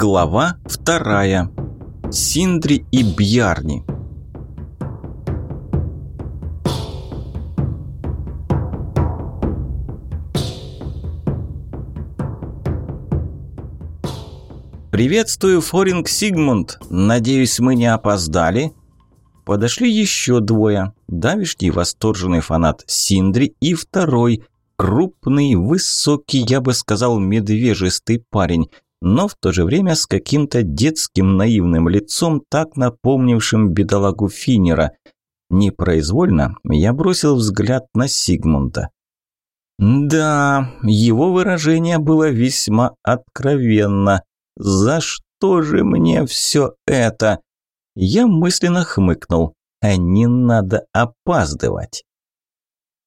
Глава вторая. Синдри и Бьярни. «Приветствую, Форинг Сигмунд! Надеюсь, мы не опоздали?» Подошли еще двое. Давишний восторженный фанат Синдри и второй, крупный, высокий, я бы сказал, медвежистый парень, но в то же время с каким-то детским наивным лицом, так напомнившим бедолагу Финера. Непроизвольно я бросил взгляд на Сигмунда. Да, его выражение было весьма откровенно. «За что же мне все это?» Я мысленно хмыкнул. «А не надо опаздывать».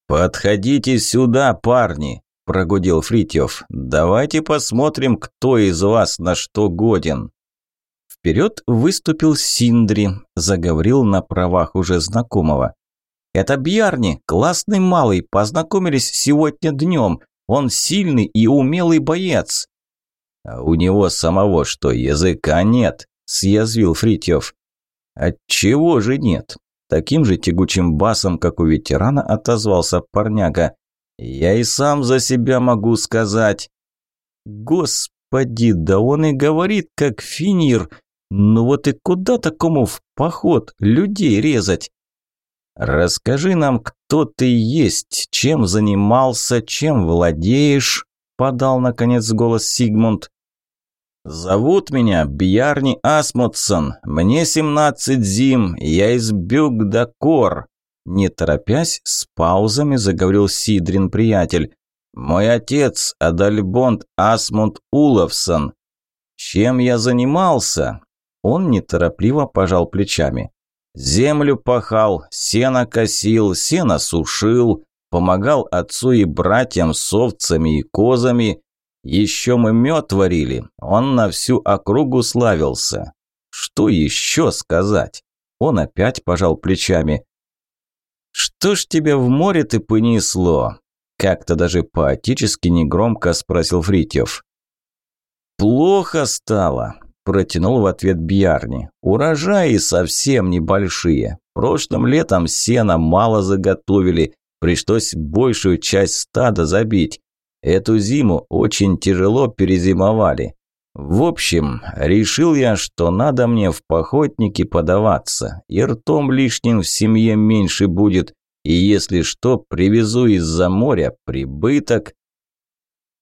«Подходите сюда, парни!» – прогудел Фритьев. «Давайте посмотрим, кто из вас на что годен». Вперед выступил Синдри, заговорил на правах уже знакомого. «Это Бьярни, классный малый, познакомились сегодня днем. Он сильный и умелый боец». «А у него самого что, языка нет?» – съязвил Фритьев. «Отчего же нет?» Таким же тягучим басом, как у ветерана, отозвался парняга. «Я и сам за себя могу сказать». «Господи, да он и говорит, как финир. Ну вот и куда такому в поход людей резать?» «Расскажи нам, кто ты есть, чем занимался, чем владеешь», – подал, наконец, голос Сигмунд. «Зовут меня Бьярни Асмутсон. Мне 17 зим, я из Бюгдакор». Не торопясь, с паузами заговорил Сидрин приятель. «Мой отец Адальбонд Асмунд Уловсон. Чем я занимался?» Он неторопливо пожал плечами. «Землю пахал, сено косил, сено сушил, помогал отцу и братьям с овцами и козами, еще мы мед варили, он на всю округу славился. Что еще сказать? Он опять пожал плечами. «Что ж тебя в море ты понесло?» Как-то даже поотечески негромко спросил Фритьев. «Плохо стало», – протянул в ответ Бьярни. «Урожаи совсем небольшие. Прошлым летом сена мало заготовили, пришлось большую часть стада забить. Эту зиму очень тяжело перезимовали. В общем, решил я, что надо мне в походники подаваться, и ртом лишним в семье меньше будет, и если что, привезу из-за моря прибыток.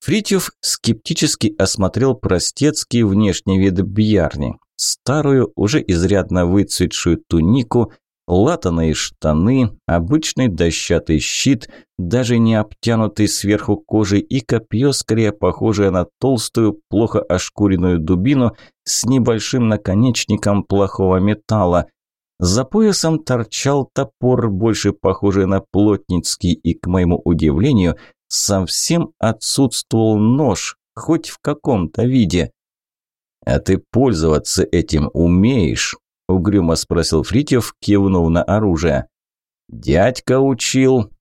Фритьев скептически осмотрел простецкий внешний вид бьярни, старую, уже изрядно выцветшую тунику, латаные штаны, обычный дощатый щит, даже не обтянутый сверху кожей и копье, скорее похожее на толстую, плохо ошкуренную дубину с небольшим наконечником плохого металла. За поясом торчал топор, больше похожий на плотницкий, и, к моему удивлению, совсем отсутствовал нож, хоть в каком-то виде. «А ты пользоваться этим умеешь?» Угрюмо спросил Фритьев, кивнув на оружие. «Дядька учил».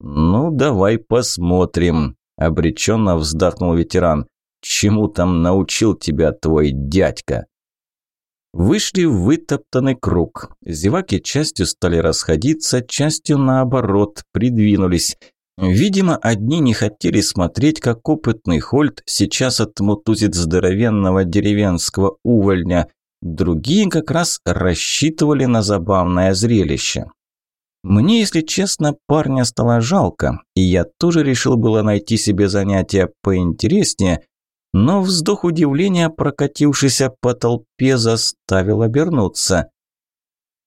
«Ну, давай посмотрим», – обреченно вздохнул ветеран. «Чему там научил тебя твой дядька?» Вышли в вытоптанный круг. Зеваки частью стали расходиться, частью наоборот придвинулись. Видимо, одни не хотели смотреть, как опытный Хольт сейчас отмутузит здоровенного деревенского увольня. Другие как раз рассчитывали на забавное зрелище. Мне, если честно, парня стало жалко, и я тоже решил было найти себе занятие поинтереснее, но вздох удивления, прокатившийся по толпе, заставил обернуться.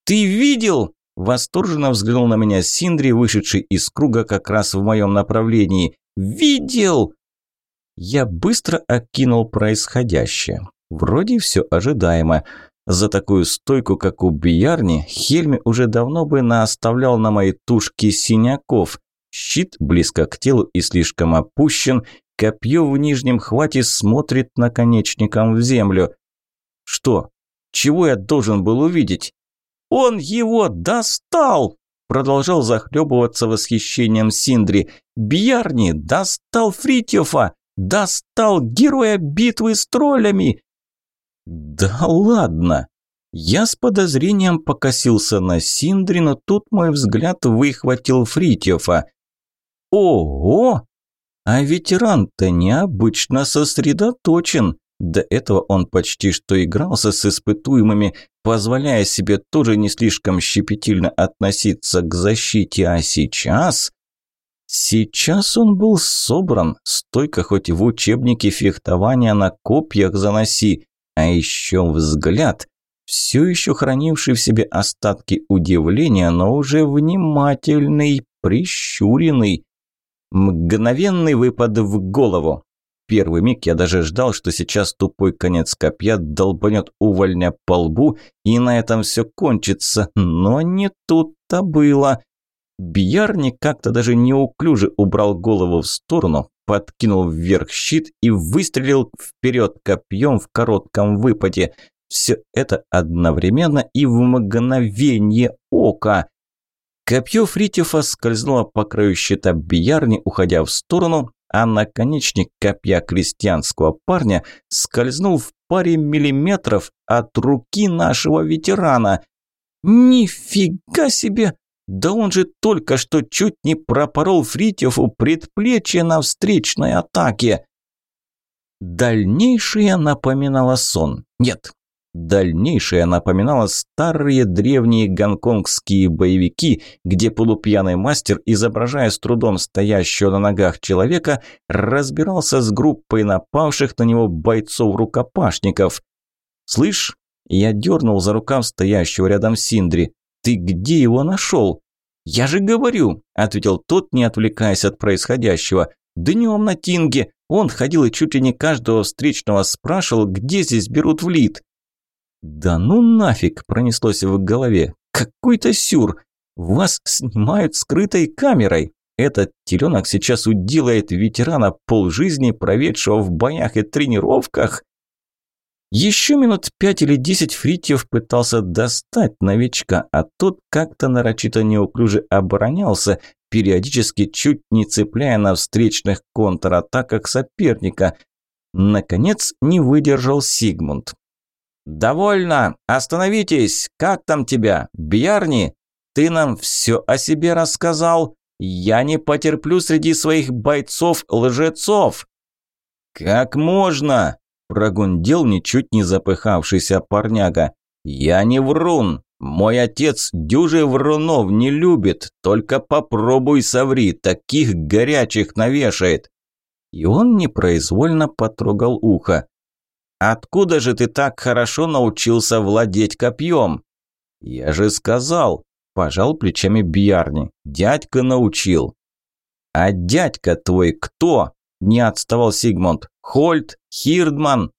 «Ты видел?» – восторженно взглянул на меня Синдри, вышедший из круга как раз в моем направлении. «Видел!» Я быстро окинул происходящее. Вроде все ожидаемо. За такую стойку, как у Бьярни, Хельми уже давно бы наоставлял на моей тушке синяков. Щит близко к телу и слишком опущен, копье в нижнем хвате смотрит наконечником в землю. Что? Чего я должен был увидеть? «Он его достал!» Продолжал захлебываться восхищением Синдри. «Бьярни достал Фритьёфа! Достал героя битвы с троллями! Да ладно! Я с подозрением покосился на Синдри, но тут мой взгляд выхватил Фритьёфа. Ого! А ветеран-то необычно сосредоточен. До этого он почти что игрался с испытуемыми, позволяя себе тоже не слишком щепетильно относиться к защите, а сейчас... Сейчас он был собран, стойко хоть в учебнике фехтования на копьях заноси, а еще взгляд, все еще хранивший в себе остатки удивления, но уже внимательный, прищуренный. Мгновенный выпад в голову. Первый миг я даже ждал, что сейчас тупой конец копья долбанет увольня по лбу, и на этом все кончится, но не тут-то было. Бьярни как-то даже неуклюже убрал голову в сторону, подкинул вверх щит и выстрелил вперед копьем в коротком выпаде. Все это одновременно и в мгновение ока. Копье Фритьефа скользнуло по краю щита Бьярни, уходя в сторону, а наконечник копья крестьянского парня скользнул в паре миллиметров от руки нашего ветерана. «Нифига себе! Да он же только что чуть не пропорол Фритьеву предплечье на встречной атаке!» Дальнейшее напоминало сон. Нет, Дальнейшее напоминало старые древние гонконгские боевики, где полупьяный мастер, изображая с трудом стоящего на ногах человека, разбирался с группой напавших на него бойцов-рукопашников. «Слышь?» Я дернул за рукав стоящего рядом Синдри. «Ты где его нашел?» «Я же говорю», – ответил тот, не отвлекаясь от происходящего. «Днем на Тинге. Он ходил и чуть ли не каждого встречного спрашивал, где здесь берут в лид». «Да ну нафиг!» – пронеслось в голове. «Какой-то сюр! Вас снимают скрытой камерой! Этот теленок сейчас уделает ветерана полжизни, проведшего в боях и тренировках!» Еще минут пять или десять Фритьев пытался достать новичка, а тот как-то нарочито неуклюже оборонялся, периодически чуть не цепляя на встречных контратаках соперника. Наконец не выдержал Сигмунд. «Довольно! Остановитесь! Как там тебя? Бьярни? Ты нам все о себе рассказал? Я не потерплю среди своих бойцов лжецов!» «Как можно?» – прогундел ничуть не запыхавшийся парняга. «Я не врун. Мой отец дюжи врунов не любит. Только попробуй соври, таких горячих навешает». И он непроизвольно потрогал ухо. Откуда же ты так хорошо научился владеть копьем? Я же сказал, пожал плечами Бьярни. Дядька научил. А дядька твой кто? Не отставал Сигмунд. Хольт, Хирдман.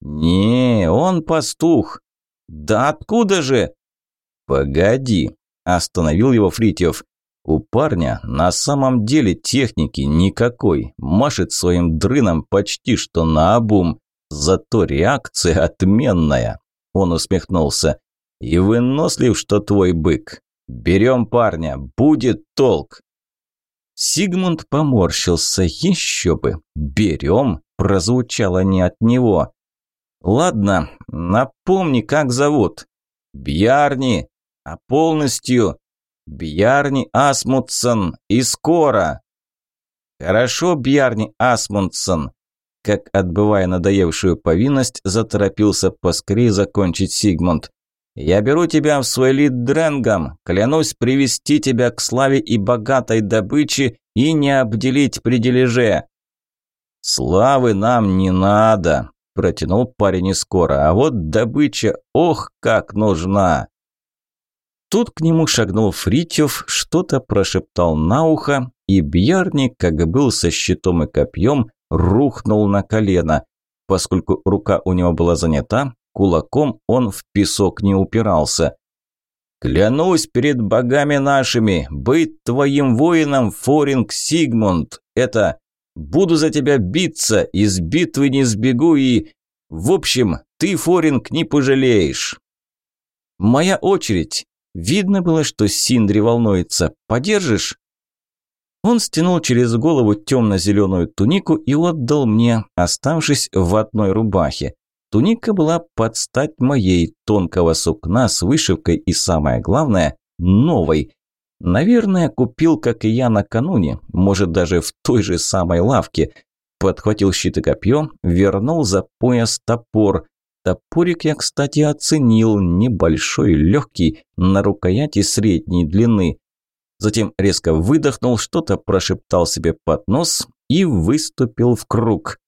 Не, он пастух. Да откуда же? Погоди, остановил его Фритьев. У парня на самом деле техники никакой, машет своим дрыном почти что на обум. Зато реакция отменная. Он усмехнулся. И вынослив, что твой бык. Берем парня, будет толк. Сигмунд поморщился. Еще бы. Берем прозвучало не от него. Ладно, напомни, как зовут. Бьярни. А полностью Бьярни Асмутсон и скоро. Хорошо, Бьярни Асмундсон как, отбывая надоевшую повинность, заторопился поскорее закончить Сигмунд. «Я беру тебя в свой лид Дренгом, клянусь привести тебя к славе и богатой добыче и не обделить при дележе». «Славы нам не надо», – протянул парень не скоро, «а вот добыча, ох, как нужна!» Тут к нему шагнул Фритьев, что-то прошептал на ухо, и Бьярни, как был со щитом и копьем, рухнул на колено. Поскольку рука у него была занята, кулаком он в песок не упирался. «Клянусь перед богами нашими, быть твоим воином, Форинг Сигмунд, это буду за тебя биться, из битвы не сбегу и... В общем, ты, Форинг, не пожалеешь». «Моя очередь». Видно было, что Синдри волнуется. «Подержишь?» Он стянул через голову темно-зеленую тунику и отдал мне, оставшись в одной рубахе. Туника была под стать моей, тонкого сукна с вышивкой и, самое главное, новой. Наверное, купил, как и я накануне, может, даже в той же самой лавке. Подхватил щит и копье, вернул за пояс топор. Топорик я, кстати, оценил, небольшой, легкий, на рукояти средней длины. Затем резко выдохнул, что-то прошептал себе под нос и выступил в круг.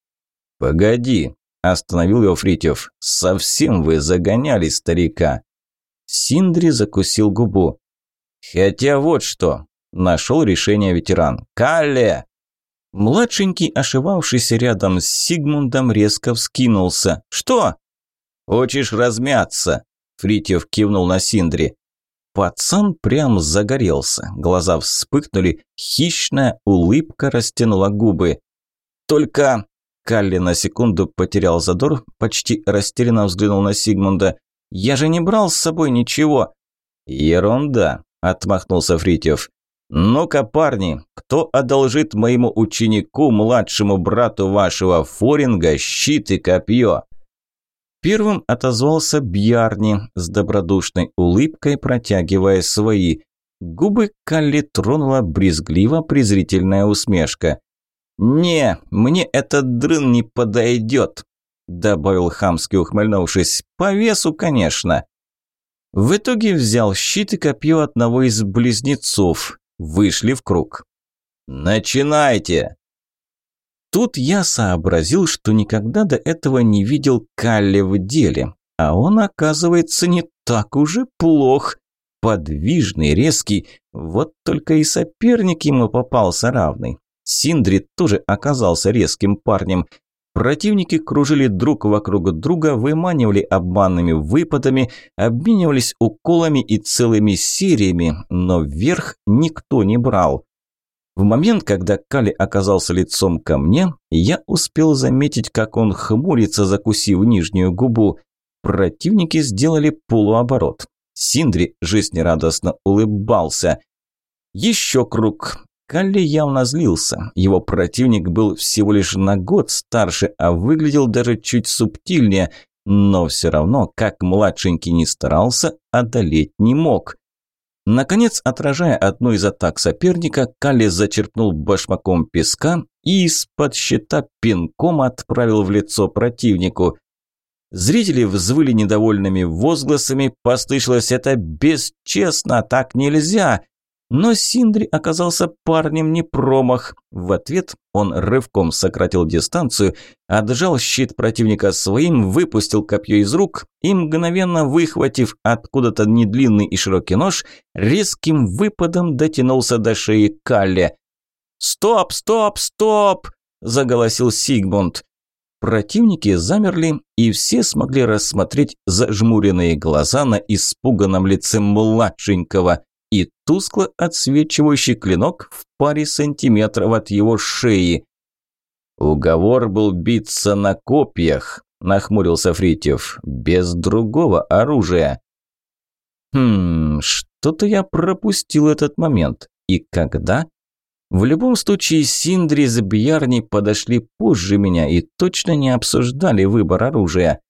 «Погоди», – остановил его Фритьев, – «совсем вы загоняли старика». Синдри закусил губу. «Хотя вот что», – нашел решение ветеран. «Калле!» Младшенький, ошивавшийся рядом с Сигмундом, резко вскинулся. «Что?» «Хочешь размяться?» – Фритьев кивнул на Синдри. Пацан прям загорелся, глаза вспыхнули, хищная улыбка растянула губы. «Только...» Калли на секунду потерял задор, почти растерянно взглянул на Сигмунда. «Я же не брал с собой ничего!» «Ерунда!» – отмахнулся Фритьев. «Ну-ка, парни, кто одолжит моему ученику, младшему брату вашего Форинга, щит и копье?» Первым отозвался Бьярни с добродушной улыбкой, протягивая свои. Губы Калли тронула брезгливо-презрительная усмешка. «Не, мне этот дрын не подойдет», – добавил хамски ухмыльнувшись. «По весу, конечно». В итоге взял щит и копье одного из близнецов. Вышли в круг. «Начинайте!» Тут я сообразил, что никогда до этого не видел Калли в деле. А он, оказывается, не так уже плох. Подвижный, резкий, вот только и соперник ему попался равный. Синдри тоже оказался резким парнем. Противники кружили друг вокруг друга, выманивали обманными выпадами, обменивались уколами и целыми сериями, но вверх никто не брал. В момент, когда Кали оказался лицом ко мне, я успел заметить, как он хмурится, закусив нижнюю губу. Противники сделали полуоборот. Синдри жизнерадостно улыбался. Еще круг. Калли явно злился. Его противник был всего лишь на год старше, а выглядел даже чуть субтильнее, но все равно, как младшенький не старался, одолеть не мог. Наконец, отражая одну из атак соперника, Калли зачерпнул башмаком песка и из-под щита пинком отправил в лицо противнику. Зрители взвыли недовольными возгласами, послышалось это бесчестно, так нельзя. Но Синдри оказался парнем не промах. В ответ он рывком сократил дистанцию, отжал щит противника своим, выпустил копье из рук и, мгновенно выхватив откуда-то недлинный и широкий нож, резким выпадом дотянулся до шеи Калле. «Стоп, стоп, стоп!» – заголосил Сигмунд. Противники замерли, и все смогли рассмотреть зажмуренные глаза на испуганном лице младшенького и тускло отсвечивающий клинок в паре сантиметров от его шеи. «Уговор был биться на копьях», – нахмурился Фритьев, – «без другого оружия». «Хм, что-то я пропустил этот момент. И когда?» В любом случае, Синдри с Бьярни подошли позже меня и точно не обсуждали выбор оружия.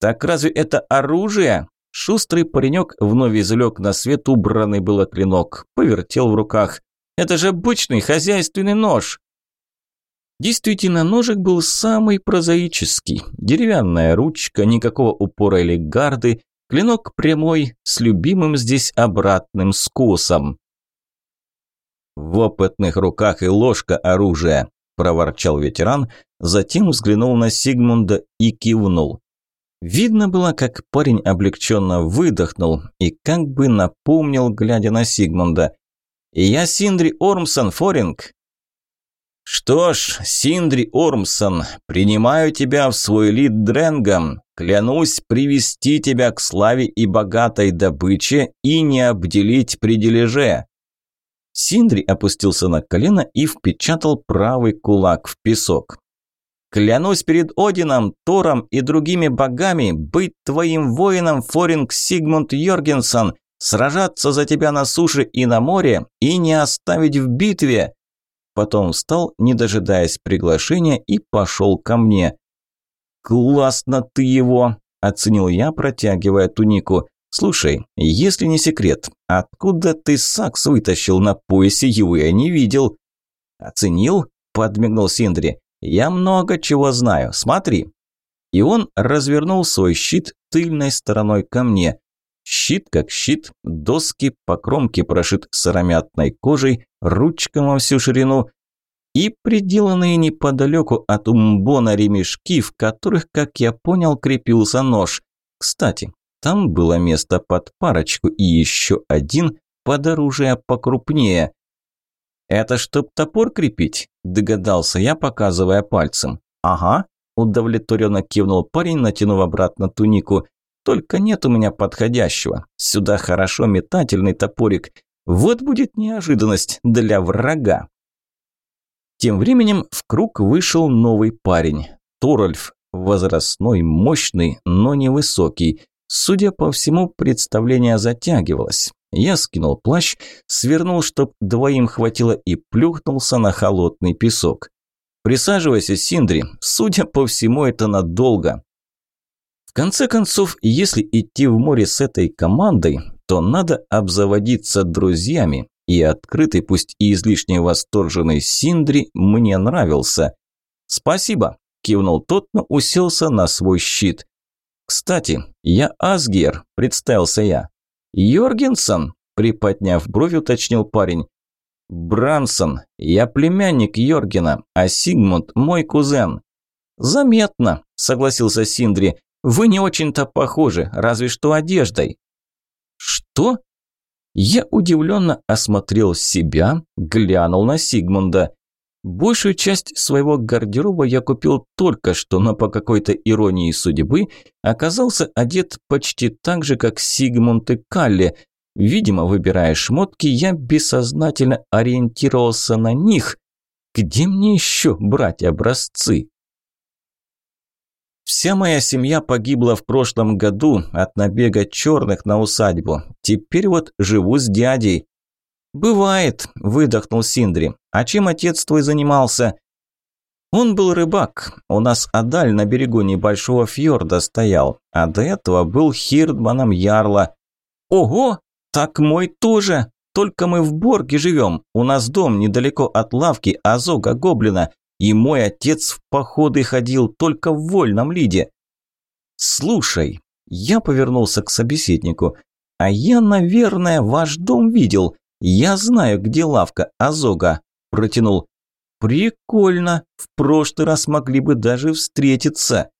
«Так разве это оружие?» Шустрый паренек вновь извлек на свет убранный было клинок, повертел в руках. «Это же обычный хозяйственный нож!» Действительно, ножик был самый прозаический. Деревянная ручка, никакого упора или гарды, клинок прямой, с любимым здесь обратным скосом. «В опытных руках и ложка оружия», – проворчал ветеран, затем взглянул на Сигмунда и кивнул. Видно было, как парень облегченно выдохнул и как бы напомнил, глядя на Сигмунда. «Я Синдри Ормсон, Форинг». «Что ж, Синдри Ормсон, принимаю тебя в свой лид Дренгом. Клянусь привести тебя к славе и богатой добыче и не обделить при дележе». Синдри опустился на колено и впечатал правый кулак в песок. Клянусь перед Одином, Тором и другими богами быть твоим воином, Форинг Сигмунд Йоргенсон, сражаться за тебя на суше и на море и не оставить в битве». Потом встал, не дожидаясь приглашения, и пошел ко мне. «Классно ты его!» – оценил я, протягивая тунику. «Слушай, если не секрет, откуда ты сакс вытащил на поясе, его я не видел?» «Оценил?» – подмигнул Синдри. «Я много чего знаю, смотри». И он развернул свой щит тыльной стороной ко мне. Щит как щит, доски по кромке прошит сыромятной кожей, ручкам во всю ширину и приделанные неподалеку от умбона ремешки, в которых, как я понял, крепился нож. Кстати, там было место под парочку и еще один под оружие покрупнее. «Это чтоб топор крепить?» – догадался я, показывая пальцем. «Ага», – удовлетворенно кивнул парень, натянув обратно тунику. Только нет у меня подходящего. Сюда хорошо метательный топорик. Вот будет неожиданность для врага. Тем временем в круг вышел новый парень. Торольф. Возрастной, мощный, но невысокий. Судя по всему, представление затягивалось. Я скинул плащ, свернул, чтоб двоим хватило, и плюхнулся на холодный песок. «Присаживайся, Синдри. Судя по всему, это надолго конце концов, если идти в море с этой командой, то надо обзаводиться друзьями, и открытый, пусть и излишне восторженный Синдри мне нравился. «Спасибо», – кивнул тот, но уселся на свой щит. «Кстати, я Асгер», – представился я. «Йоргенсон», – приподняв бровь, уточнил парень. «Брансон, я племянник Йоргена, а Сигмунд – мой кузен». «Заметно», – согласился Синдри. Вы не очень-то похожи, разве что одеждой». «Что?» Я удивленно осмотрел себя, глянул на Сигмунда. Большую часть своего гардероба я купил только что, но по какой-то иронии судьбы оказался одет почти так же, как Сигмунд и Калли. Видимо, выбирая шмотки, я бессознательно ориентировался на них. Где мне еще брать образцы? Вся моя семья погибла в прошлом году от набега черных на усадьбу. Теперь вот живу с дядей. «Бывает», – выдохнул Синдри. «А чем отец твой занимался?» «Он был рыбак. У нас Адаль на берегу небольшого фьорда стоял, а до этого был хирдманом Ярла». «Ого! Так мой тоже! Только мы в Борге живем. У нас дом недалеко от лавки Азога Гоблина. И мой отец в походы ходил только в вольном лиде. Слушай, я повернулся к собеседнику. А я, наверное, ваш дом видел. Я знаю, где лавка Азога. Протянул. Прикольно. В прошлый раз могли бы даже встретиться.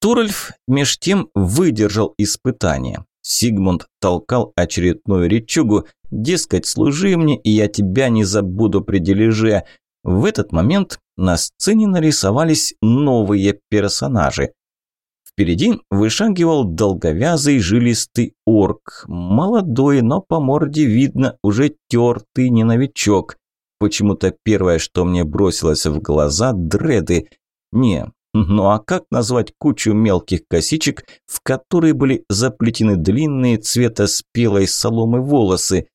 Турольф меж тем выдержал испытание. Сигмунд толкал очередную речугу, дескать, служи мне, и я тебя не забуду при дележе. В этот момент на сцене нарисовались новые персонажи. Впереди вышагивал долговязый жилистый орк, молодой, но по морде видно уже тертый не новичок. Почему-то первое, что мне бросилось в глаза – дреды. Не, ну а как назвать кучу мелких косичек, в которые были заплетены длинные цвета спелой соломы волосы?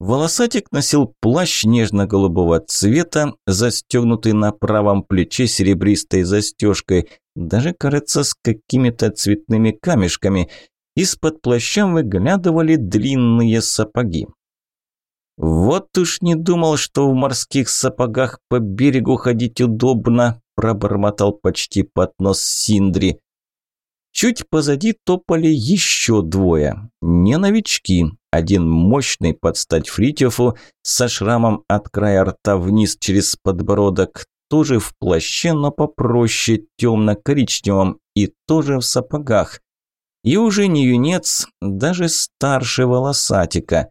Волосатик носил плащ нежно-голубого цвета, застегнутый на правом плече серебристой застежкой, даже, кажется, с какими-то цветными камешками. Из-под плаща выглядывали длинные сапоги. «Вот уж не думал, что в морских сапогах по берегу ходить удобно», пробормотал почти под нос Синдри. Чуть позади топали еще двое. Не новички. Один мощный под стать Фритьёфу, со шрамом от края рта вниз через подбородок, тоже в плаще, но попроще, темно-коричневом, и тоже в сапогах. И уже не юнец, даже старше волосатика.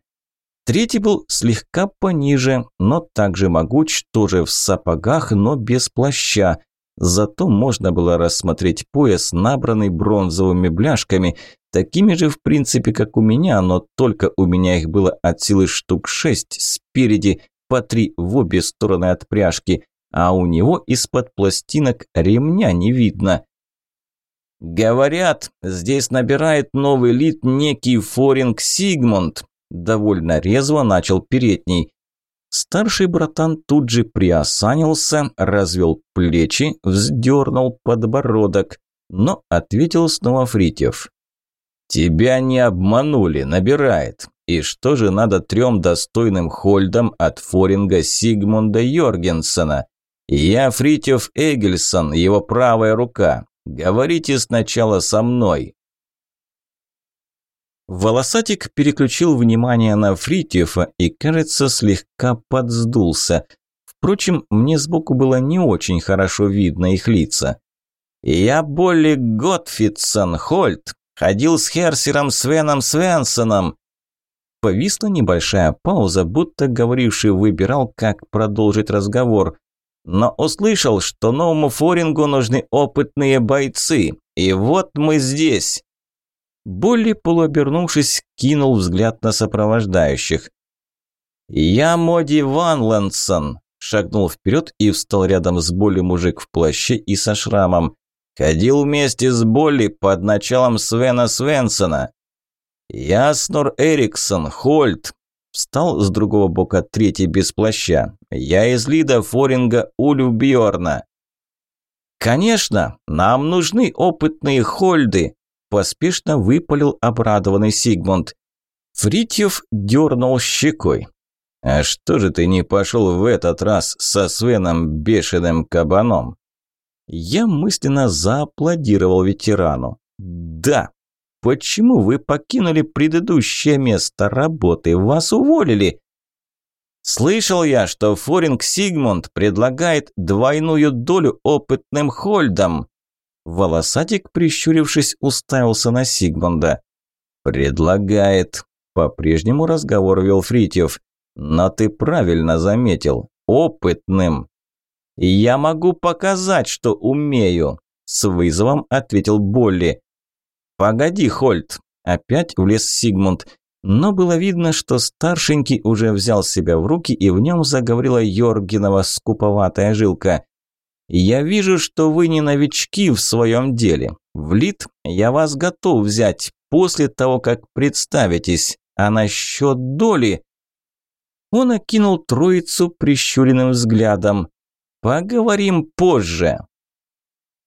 Третий был слегка пониже, но также могуч, тоже в сапогах, но без плаща. Зато можно было рассмотреть пояс, набранный бронзовыми бляшками, такими же в принципе, как у меня, но только у меня их было от силы штук шесть спереди, по три в обе стороны от пряжки, а у него из-под пластинок ремня не видно. «Говорят, здесь набирает новый лид некий Форинг Сигмунд», довольно резво начал передний. Старший братан тут же приосанился, развел плечи, вздернул подбородок, но ответил снова Фритьев. «Тебя не обманули, набирает. И что же надо трем достойным хольдам от Форинга Сигмунда Йоргенсена? Я Фритьев Эгельсон, его правая рука. Говорите сначала со мной». Волосатик переключил внимание на Фритьефа и, кажется, слегка подсдулся. Впрочем, мне сбоку было не очень хорошо видно их лица. «Я Болли Готфидсон, Хольт, ходил с Херсером Свеном Свенсоном». Повисла небольшая пауза, будто говоривший выбирал, как продолжить разговор. Но услышал, что новому форингу нужны опытные бойцы. И вот мы здесь. Болли, полуобернувшись, кинул взгляд на сопровождающих. «Я Моди Ванландсон», – шагнул вперед и встал рядом с Болли мужик в плаще и со шрамом. «Ходил вместе с Болли под началом Свена Свенсона». «Я Снор Эриксон, Хольт», – встал с другого бока третий без плаща. «Я из Лида Форинга Ульф Бьорна». «Конечно, нам нужны опытные Хольды», Поспешно выпалил обрадованный Сигмунд. Фритьев дернул щекой. «А что же ты не пошел в этот раз со Свеном бешеным кабаном?» Я мысленно зааплодировал ветерану. «Да! Почему вы покинули предыдущее место работы? Вас уволили!» «Слышал я, что Форинг Сигмунд предлагает двойную долю опытным хольдам», Волосатик, прищурившись, уставился на Сигмунда. «Предлагает». По-прежнему разговор вел Фритьев. «Но ты правильно заметил. Опытным». «Я могу показать, что умею», – с вызовом ответил Болли. «Погоди, Хольт», – опять влез Сигмунд. Но было видно, что старшенький уже взял себя в руки, и в нем заговорила Йоргинова скуповатая жилка. Я вижу, что вы не новички в своем деле. В лид я вас готов взять после того, как представитесь. А насчет доли...» Он окинул троицу прищуренным взглядом. «Поговорим позже.